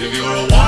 If you're a one.